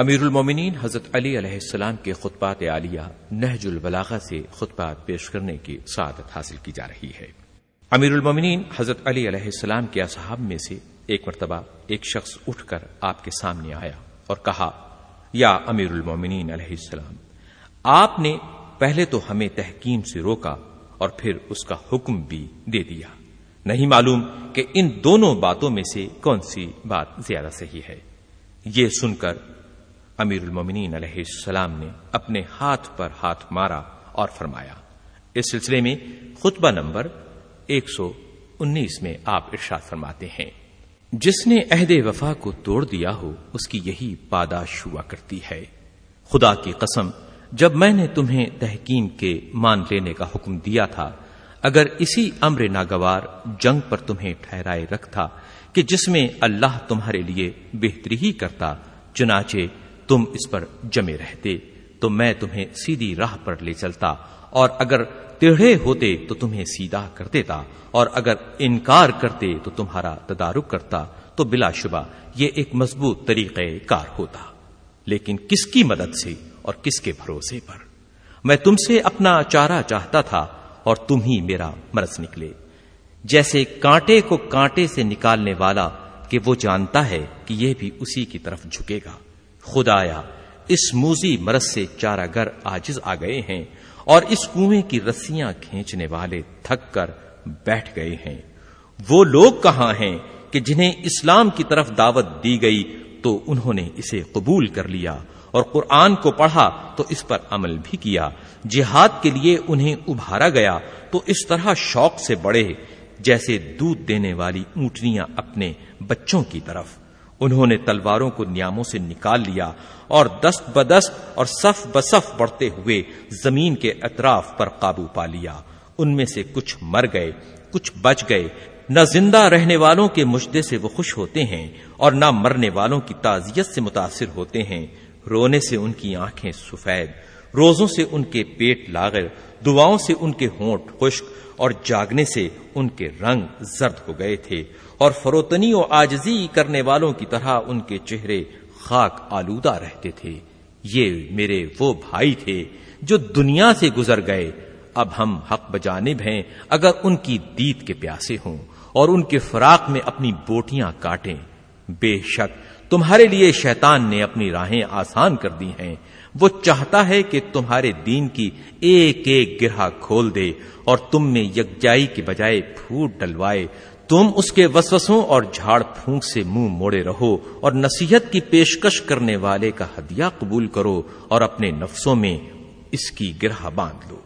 امیر المومنین حضرت علی علیہ السلام کے خطبات عالیہ نہج البلاغہ سے خطبات پیش کرنے کی سعادت حاصل کی جا رہی ہے۔ امیر المومنین حضرت علی علیہ السلام کے اصحاب میں سے ایک مرتبہ ایک شخص اٹھ کر آپ کے سامنے آیا اور کہا، یا امیر المومنین علیہ السلام، آپ نے پہلے تو ہمیں تحکیم سے روکا اور پھر اس کا حکم بھی دے دیا۔ نہیں معلوم کہ ان دونوں باتوں میں سے کون سی بات زیادہ صحیح ہے۔ یہ سن کر امیر المومنین علیہ السلام نے اپنے ہاتھ پر ہاتھ مارا اور فرمایا، اس سلسلے میں خطبہ نمبر ایک سو انیس میں آپ ارشاد فرماتے ہیں، جس نے عہد وفا کو توڑ دیا ہو، اس کی یہی پاداش ہوا کرتی ہے۔ خدا کی قسم، جب میں نے تمہیں تحکیم کے مان لینے کا حکم دیا تھا، اگر اسی امر ناگوار جنگ پر تمہیں ٹھہرائے رکھتا کہ جس میں اللہ تمہارے لیے بہتری ہی کرتا، چنانچہ تم اس پر جمے رہتے، تو میں تمہیں سیدھی راہ پر لے چلتا، اور اگر ٹیڑھے ہوتے تو تمہیں سیدھا کر دیتا، اور اگر انکار کرتے تو تمہارا تدارک کرتا، تو بلا شبہ یہ ایک مضبوط طریقہ کار ہوتا۔ لیکن کس کی مدد سے اور کس کے بھروسے پر؟ میں تم سے اپنا چارہ چاہتا تھا اور تم ہی میرا مرض نکلے۔ جیسے کانٹے کو کانٹے سے نکالنے والا کہ وہ جانتا ہے کہ یہ بھی اسی کی طرف جھکے گا۔ خدایا، اس موزی مرض سے چارہ گر آجز آ گئے ہیں اور اس کنویں کی رسیاں کھینچنے والے تھک کر بیٹھ گئے ہیں۔ وہ لوگ کہاں ہیں کہ جنہیں اسلام کی طرف دعوت دی گئی تو انہوں نے اسے قبول کر لیا اور قرآن کو پڑھا تو اس پر عمل بھی کیا۔ جہاد کے لیے انہیں ابھارا گیا تو اس طرح شوق سے بڑھے، جیسے دودھ دینے والی اونٹنیاں اپنے بچوں کی طرف۔ انہوں نے تلواروں کو نیاموں سے نکال لیا اور دست بدست اور صف بصف بڑھتے ہوئے زمین کے اطراف پر قابو پا لیا۔ ان میں سے کچھ مر گئے، کچھ بچ گئے۔ نہ زندہ رہنے والوں کے مشدے سے وہ خوش ہوتے ہیں اور نہ مرنے والوں کی تعزیت سے متاثر ہوتے ہیں۔ رونے سے ان کی آنکھیں سفید، روزوں سے ان کے پیٹ لاغر، دعاؤں سے ان کے ہونٹ خشک اور جاگنے سے ان کے رنگ زرد ہو گئے تھے۔ اور فروتنی و آجزی کرنے والوں کی طرح ان کے چہرے خاک آلودہ رہتے تھے۔ یہ میرے وہ بھائی تھے جو دنیا سے گزر گئے۔ اب ہم حق بجانب ہیں اگر ان کی دید کے پیاسے ہوں اور ان کے فراق میں اپنی بوٹیاں کاٹیں۔ بے شک تمہارے لیے شیطان نے اپنی راہیں آسان کر دی ہیں۔ وہ چاہتا ہے کہ تمہارے دین کی ایک ایک گرہ کھول دے اور تم میں یکجائی کے بجائے پھوٹ ڈلوائے۔ تم اس کے وسوسوں اور جھاڑ پھونک سے منہ مو موڑے رہو اور نصیحت کی پیشکش کرنے والے کا ہدیہ قبول کرو اور اپنے نفسوں میں اس کی گرہ باندھ لو۔